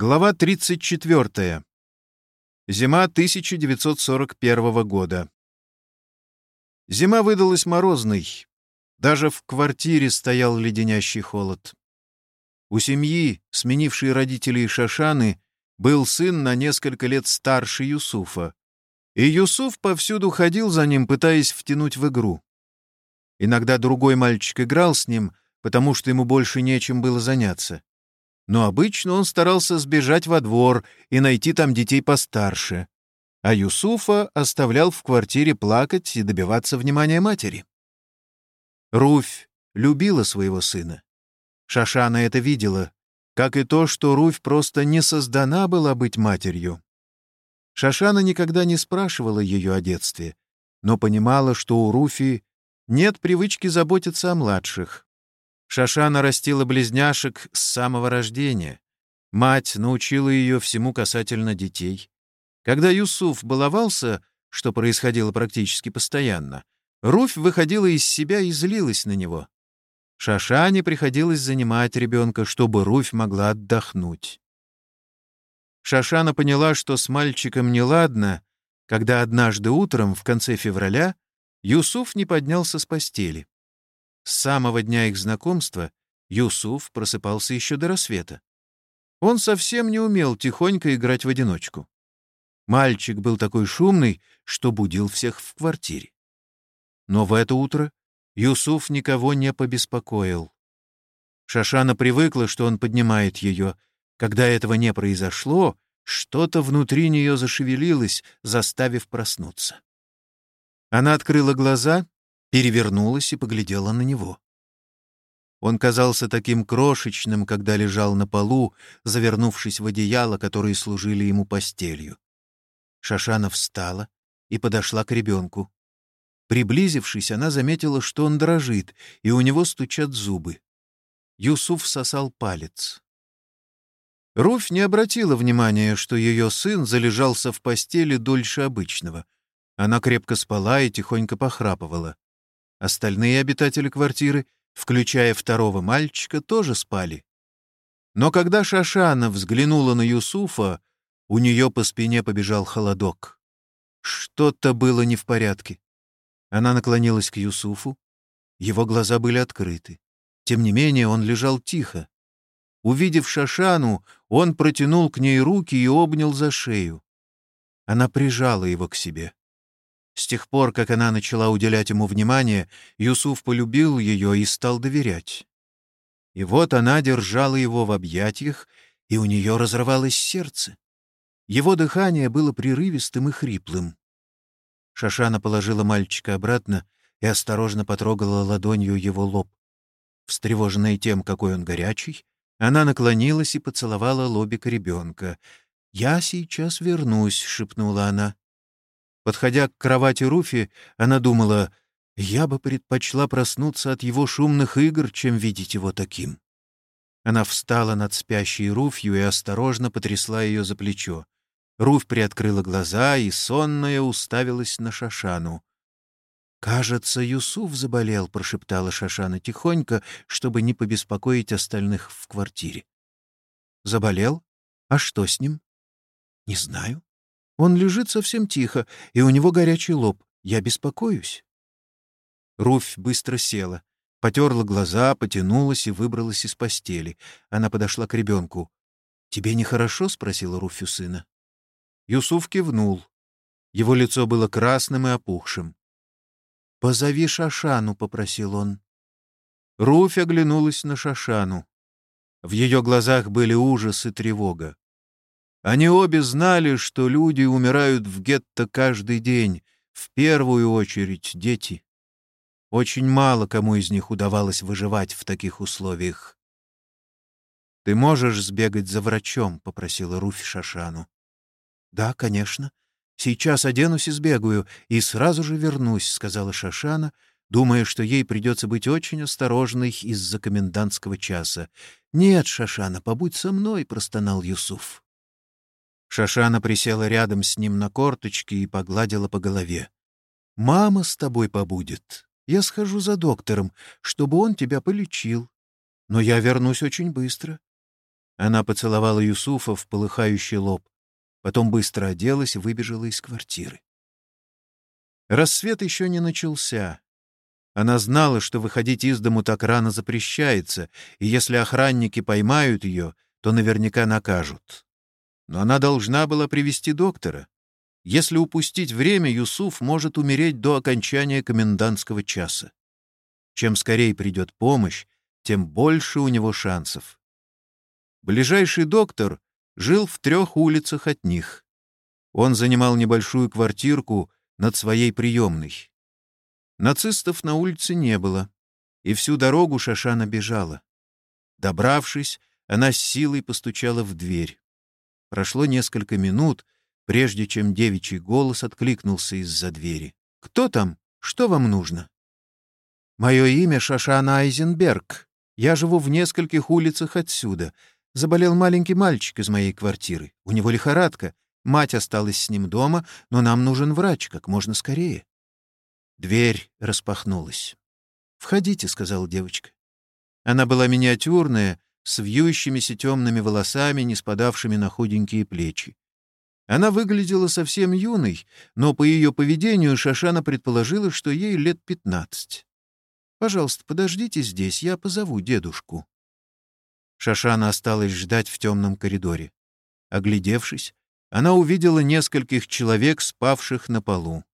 Глава 34. Зима 1941 года. Зима выдалась морозной. Даже в квартире стоял леденящий холод. У семьи, сменившей родителей Шашаны, был сын на несколько лет старше Юсуфа. И Юсуф повсюду ходил за ним, пытаясь втянуть в игру. Иногда другой мальчик играл с ним, потому что ему больше нечем было заняться но обычно он старался сбежать во двор и найти там детей постарше, а Юсуфа оставлял в квартире плакать и добиваться внимания матери. Руфь любила своего сына. Шашана это видела, как и то, что Руфь просто не создана была быть матерью. Шашана никогда не спрашивала ее о детстве, но понимала, что у Руфи нет привычки заботиться о младших. Шашана растила близняшек с самого рождения. Мать научила ее всему касательно детей. Когда Юсуф баловался, что происходило практически постоянно, Руфь выходила из себя и злилась на него. Шашане приходилось занимать ребенка, чтобы Руфь могла отдохнуть. Шашана поняла, что с мальчиком неладно, когда однажды утром, в конце февраля, Юсуф не поднялся с постели. С самого дня их знакомства Юсуф просыпался еще до рассвета. Он совсем не умел тихонько играть в одиночку. Мальчик был такой шумный, что будил всех в квартире. Но в это утро Юсуф никого не побеспокоил. Шашана привыкла, что он поднимает ее. Когда этого не произошло, что-то внутри нее зашевелилось, заставив проснуться. Она открыла глаза перевернулась и поглядела на него. Он казался таким крошечным, когда лежал на полу, завернувшись в одеяло, которые служили ему постелью. Шашана встала и подошла к ребенку. Приблизившись, она заметила, что он дрожит, и у него стучат зубы. Юсуф сосал палец. Руфь не обратила внимания, что ее сын залежался в постели дольше обычного. Она крепко спала и тихонько похрапывала. Остальные обитатели квартиры, включая второго мальчика, тоже спали. Но когда Шашана взглянула на Юсуфа, у нее по спине побежал холодок. Что-то было не в порядке. Она наклонилась к Юсуфу. Его глаза были открыты. Тем не менее он лежал тихо. Увидев Шашану, он протянул к ней руки и обнял за шею. Она прижала его к себе. С тех пор, как она начала уделять ему внимание, Юсуф полюбил ее и стал доверять. И вот она держала его в объятиях, и у нее разрывалось сердце. Его дыхание было прерывистым и хриплым. Шашана положила мальчика обратно и осторожно потрогала ладонью его лоб. Встревоженная тем, какой он горячий, она наклонилась и поцеловала лобик ребенка. «Я сейчас вернусь», — шепнула она. Подходя к кровати Руфи, она думала, «Я бы предпочла проснуться от его шумных игр, чем видеть его таким». Она встала над спящей Руфью и осторожно потрясла ее за плечо. Руфь приоткрыла глаза и, сонная, уставилась на Шашану. «Кажется, Юсуф заболел», — прошептала Шашана тихонько, чтобы не побеспокоить остальных в квартире. «Заболел? А что с ним?» «Не знаю. Он лежит совсем тихо, и у него горячий лоб. Я беспокоюсь». Руфь быстро села, потерла глаза, потянулась и выбралась из постели. Она подошла к ребенку. «Тебе нехорошо?» — спросила Руфь у сына. Юсуф кивнул. Его лицо было красным и опухшим. «Позови Шашану», — попросил он. Руфь оглянулась на Шашану. В ее глазах были ужас и тревога. Они обе знали, что люди умирают в гетто каждый день, в первую очередь дети. Очень мало кому из них удавалось выживать в таких условиях. «Ты можешь сбегать за врачом?» — попросила Руфь Шашану. «Да, конечно. Сейчас оденусь и сбегаю, и сразу же вернусь», — сказала Шашана, думая, что ей придется быть очень осторожной из-за комендантского часа. «Нет, Шашана, побудь со мной», — простонал Юсуф. Шашана присела рядом с ним на корточки и погладила по голове. «Мама с тобой побудет. Я схожу за доктором, чтобы он тебя полечил. Но я вернусь очень быстро. Она поцеловала Юсуфа в полыхающий лоб, потом быстро оделась и выбежала из квартиры. Рассвет еще не начался. Она знала, что выходить из дому так рано запрещается, и если охранники поймают ее, то наверняка накажут. Но она должна была привести доктора. Если упустить время, Юсуф может умереть до окончания комендантского часа. Чем скорее придет помощь, тем больше у него шансов. Ближайший доктор жил в трех улицах от них. Он занимал небольшую квартирку над своей приемной. Нацистов на улице не было, и всю дорогу Шашана бежала. Добравшись, она с силой постучала в дверь. Прошло несколько минут, прежде чем девичий голос откликнулся из-за двери. «Кто там? Что вам нужно?» «Мое имя Шашана Айзенберг. Я живу в нескольких улицах отсюда. Заболел маленький мальчик из моей квартиры. У него лихорадка. Мать осталась с ним дома, но нам нужен врач как можно скорее. Дверь распахнулась. «Входите», — сказала девочка. Она была миниатюрная, с вьющимися темными волосами, не спадавшими на худенькие плечи. Она выглядела совсем юной, но по ее поведению Шашана предположила, что ей лет пятнадцать. «Пожалуйста, подождите здесь, я позову дедушку». Шашана осталась ждать в темном коридоре. Оглядевшись, она увидела нескольких человек, спавших на полу.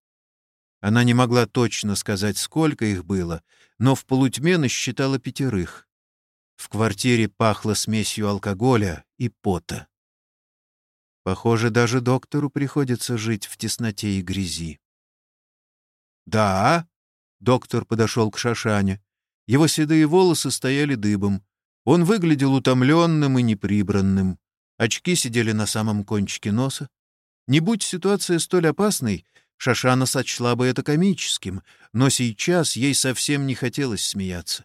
Она не могла точно сказать, сколько их было, но в полутьме насчитала пятерых. В квартире пахло смесью алкоголя и пота. Похоже, даже доктору приходится жить в тесноте и грязи. «Да?» — доктор подошел к Шашане. Его седые волосы стояли дыбом. Он выглядел утомленным и неприбранным. Очки сидели на самом кончике носа. Не будь ситуация столь опасной, Шашана сочла бы это комическим, но сейчас ей совсем не хотелось смеяться.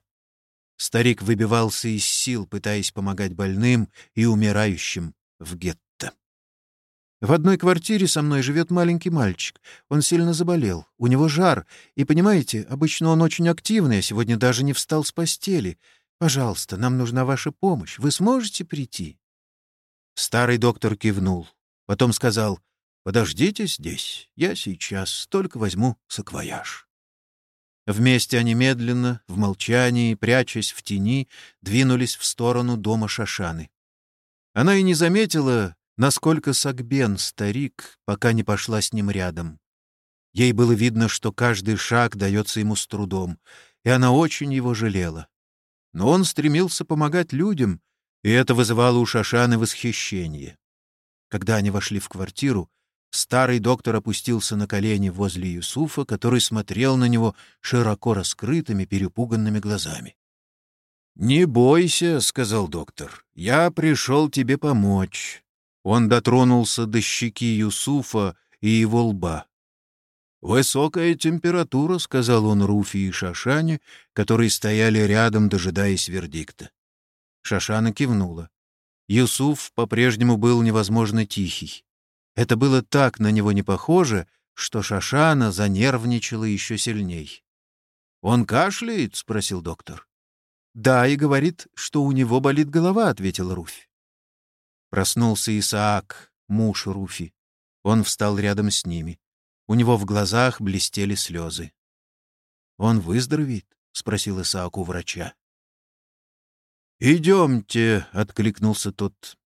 Старик выбивался из сил, пытаясь помогать больным и умирающим в гетто. В одной квартире со мной живет маленький мальчик. Он сильно заболел. У него жар. И, понимаете, обычно он очень активный, а сегодня даже не встал с постели. Пожалуйста, нам нужна ваша помощь. Вы сможете прийти?» Старый доктор кивнул. Потом сказал, «Подождите здесь, я сейчас только возьму саквояж». Вместе они медленно, в молчании, прячась в тени, двинулись в сторону дома Шашаны. Она и не заметила, насколько согбен старик, пока не пошла с ним рядом. Ей было видно, что каждый шаг дается ему с трудом, и она очень его жалела. Но он стремился помогать людям, и это вызывало у Шашаны восхищение. Когда они вошли в квартиру, старый доктор опустился на колени возле Юсуфа, который смотрел на него широко раскрытыми, перепуганными глазами. «Не бойся», — сказал доктор, — «я пришел тебе помочь». Он дотронулся до щеки Юсуфа и его лба. «Высокая температура», — сказал он Руфи и Шашане, которые стояли рядом, дожидаясь вердикта. Шашана кивнула. Юсуф по-прежнему был невозможно тихий. Это было так на него не похоже, что Шашана занервничала еще сильней. «Он кашляет?» — спросил доктор. «Да, и говорит, что у него болит голова», — ответила Руфь. Проснулся Исаак, муж Руфи. Он встал рядом с ними. У него в глазах блестели слезы. «Он выздоровеет?» — спросил Исаак у врача. «Идемте», — откликнулся тот.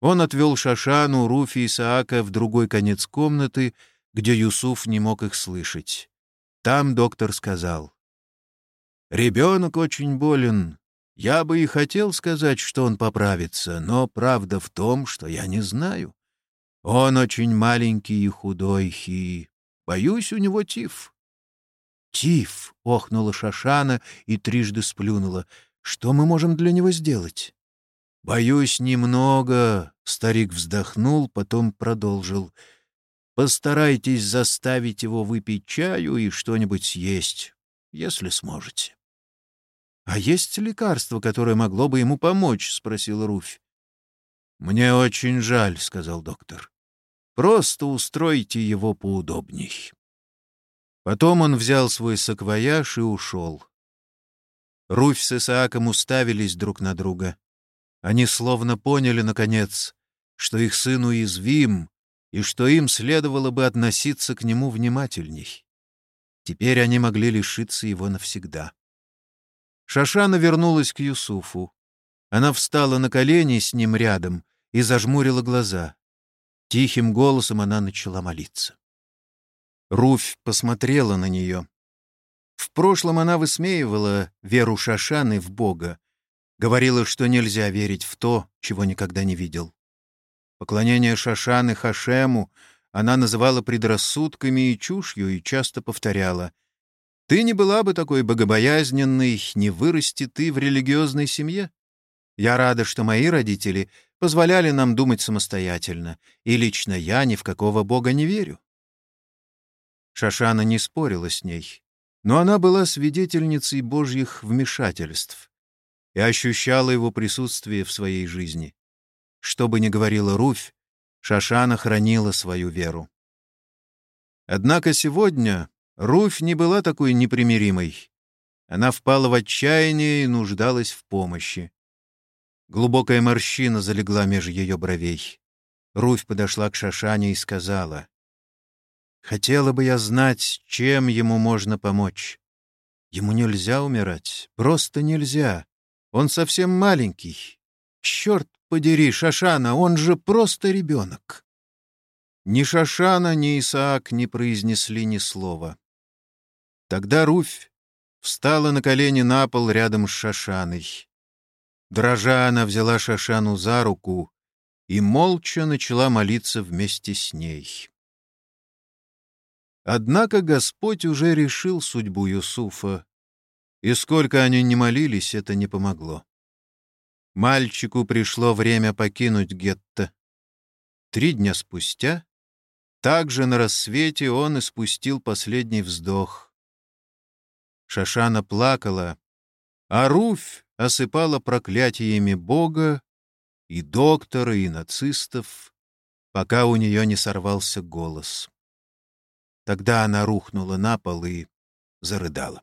Он отвел Шашану, Руфи и Саака в другой конец комнаты, где Юсуф не мог их слышать. Там доктор сказал. «Ребенок очень болен. Я бы и хотел сказать, что он поправится, но правда в том, что я не знаю. Он очень маленький и худой, и... Боюсь, у него тиф». «Тиф!» — охнула Шашана и трижды сплюнула — что мы можем для него сделать? Боюсь, немного, старик вздохнул, потом продолжил. Постарайтесь заставить его выпить чаю и что-нибудь съесть, если сможете. А есть лекарство, которое могло бы ему помочь, спросил Руфь. Мне очень жаль, сказал доктор. Просто устройте его поудобней. Потом он взял свой саквояж и ушел. Руфь с Исааком уставились друг на друга. Они словно поняли, наконец, что их сын уязвим и что им следовало бы относиться к нему внимательней. Теперь они могли лишиться его навсегда. Шашана вернулась к Юсуфу. Она встала на колени с ним рядом и зажмурила глаза. Тихим голосом она начала молиться. Руфь посмотрела на нее. В прошлом она высмеивала веру Шашаны в Бога, говорила, что нельзя верить в то, чего никогда не видел. Поклонение Шашаны Хашему она называла предрассудками и чушью и часто повторяла «Ты не была бы такой богобоязненной, не вырасти ты в религиозной семье. Я рада, что мои родители позволяли нам думать самостоятельно, и лично я ни в какого бога не верю». Шашана не спорила с ней, но она была свидетельницей божьих вмешательств и ощущала его присутствие в своей жизни. Что бы ни говорила Руфь, Шашана хранила свою веру. Однако сегодня Руфь не была такой непримиримой. Она впала в отчаяние и нуждалась в помощи. Глубокая морщина залегла меж ее бровей. Руфь подошла к Шашане и сказала, «Хотела бы я знать, чем ему можно помочь. Ему нельзя умирать, просто нельзя. Он совсем маленький. Черт подери, Шашана, он же просто ребенок. Ни Шашана, ни Исаак не произнесли ни слова. Тогда Руфь встала на колени на пол рядом с Шашаной. Дрожа она взяла Шашану за руку и молча начала молиться вместе с ней. Однако Господь уже решил судьбу Юсуфа, и сколько они не молились, это не помогло. Мальчику пришло время покинуть гетто. Три дня спустя, также на рассвете, он испустил последний вздох. Шашана плакала, а Руфь осыпала проклятиями Бога и доктора, и нацистов, пока у нее не сорвался голос. Тогда она рухнула на пол и зарыдала.